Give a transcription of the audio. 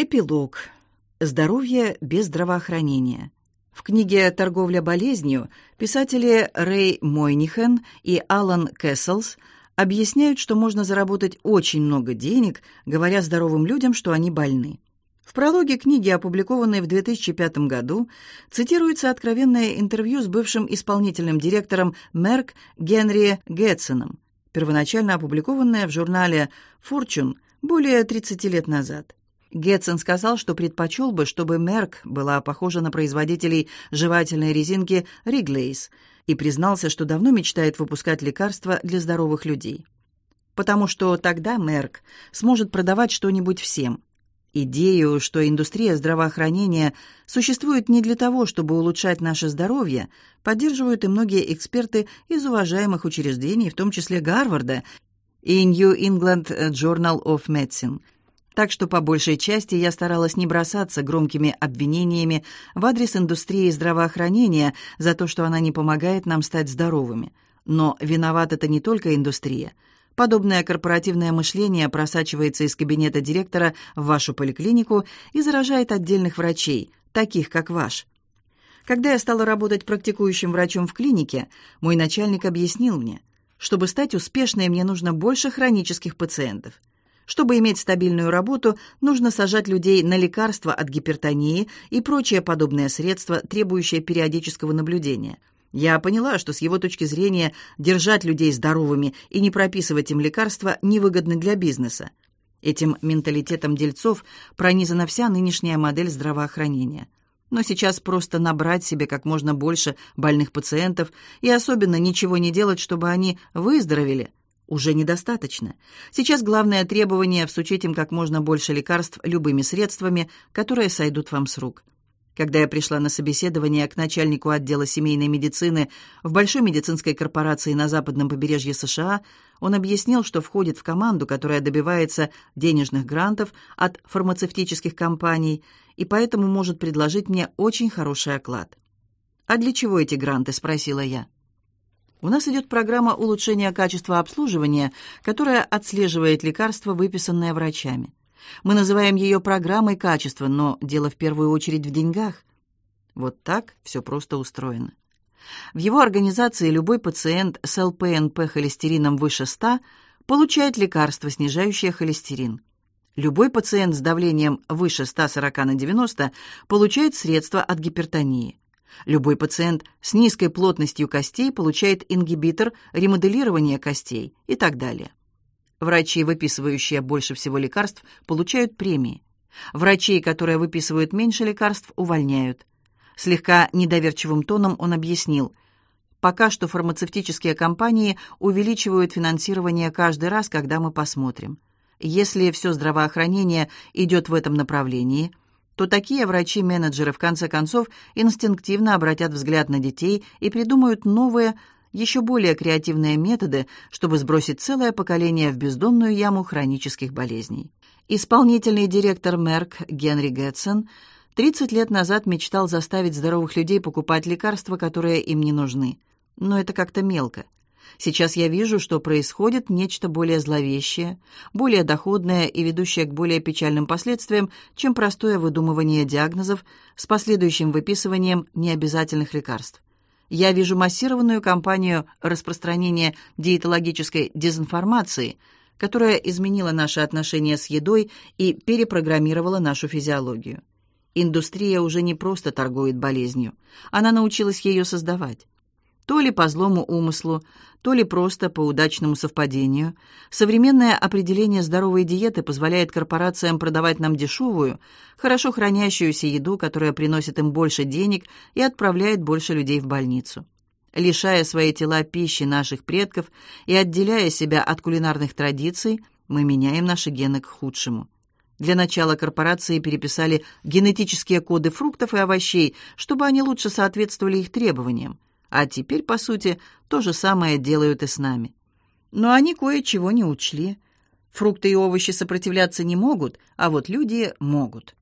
Эпилог. Здоровье без здравоохранения. В книге «Торговля болезнью» писатели Рэй Мойнихен и Алан Кэсселс объясняют, что можно заработать очень много денег, говоря здоровым людям, что они больны. В прологе книги, опубликованной в 2005 году, цитируется откровенное интервью с бывшим исполнительным директором Мерк Генри Гетсоном, первоначально опубликованное в журнале Fortune более 30 лет назад. Гетцен сказал, что предпочел бы, чтобы Мерк была похожа на производителей жевательной резинки Риглейс, и признался, что давно мечтает выпускать лекарства для здоровых людей. Потому что тогда Мерк сможет продавать что-нибудь всем. Идею, что индустрия здравоохранения существует не для того, чтобы улучшать наше здоровье, поддерживают и многие эксперты из уважаемых учреждений, в том числе Гарварда и New England Journal of Medicine – так что по большей части я старалась не бросаться громкими обвинениями в адрес индустрии здравоохранения за то, что она не помогает нам стать здоровыми. Но виноват это не только индустрия. Подобное корпоративное мышление просачивается из кабинета директора в вашу поликлинику и заражает отдельных врачей, таких как ваш. Когда я стала работать практикующим врачом в клинике, мой начальник объяснил мне, чтобы стать успешной, мне нужно больше хронических пациентов – чтобы иметь стабильную работу, нужно сажать людей на лекарства от гипертонии и прочие подобные средства, требующие периодического наблюдения. Я поняла, что с его точки зрения держать людей здоровыми и не прописывать им лекарства невыгодно для бизнеса. Этим менталитетом дельцов пронизана вся нынешняя модель здравоохранения. Но сейчас просто набрать себе как можно больше больных пациентов и особенно ничего не делать, чтобы они выздоровели, уже недостаточно. Сейчас главное требование – всучить им как можно больше лекарств любыми средствами, которые сойдут вам с рук. Когда я пришла на собеседование к начальнику отдела семейной медицины в большой медицинской корпорации на западном побережье США, он объяснил, что входит в команду, которая добивается денежных грантов от фармацевтических компаний и поэтому может предложить мне очень хороший оклад. «А для чего эти гранты?» – спросила я. У нас идет программа улучшения качества обслуживания, которая отслеживает лекарства, выписанные врачами. Мы называем ее программой качества, но дело в первую очередь в деньгах. Вот так все просто устроено. В его организации любой пациент с ЛПНП холестерином выше 100 получает лекарство, снижающее холестерин. Любой пациент с давлением выше 140 на 90 получает средства от гипертонии. Любой пациент с низкой плотностью костей получает ингибитор ремоделирования костей и так далее. Врачи, выписывающие больше всего лекарств, получают премии. Врачей, которые выписывают меньше лекарств, увольняют. Слегка недоверчивым тоном он объяснил, пока что фармацевтические компании увеличивают финансирование каждый раз, когда мы посмотрим. Если все здравоохранение идет в этом направлении – то такие врачи-менеджеры в конце концов инстинктивно обратят взгляд на детей и придумают новые, еще более креативные методы, чтобы сбросить целое поколение в бездонную яму хронических болезней. Исполнительный директор Мерк Генри Гетсон 30 лет назад мечтал заставить здоровых людей покупать лекарства, которые им не нужны. Но это как-то мелко – Сейчас я вижу, что происходит нечто более зловещее, более доходное и ведущее к более печальным последствиям, чем простое выдумывание диагнозов с последующим выписыванием необязательных лекарств. Я вижу массированную кампанию распространения диетологической дезинформации, которая изменила наши отношения с едой и перепрограммировала нашу физиологию. Индустрия уже не просто торгует болезнью, она научилась ее создавать. То ли по злому умыслу, то ли просто по удачному совпадению, современное определение здоровой диеты позволяет корпорациям продавать нам дешевую, хорошо хранящуюся еду, которая приносит им больше денег и отправляет больше людей в больницу. Лишая свои тела пищи наших предков и отделяя себя от кулинарных традиций, мы меняем наши гены к худшему. Для начала корпорации переписали генетические коды фруктов и овощей, чтобы они лучше соответствовали их требованиям. А теперь, по сути, то же самое делают и с нами. Но они кое-чего не учли. Фрукты и овощи сопротивляться не могут, а вот люди могут.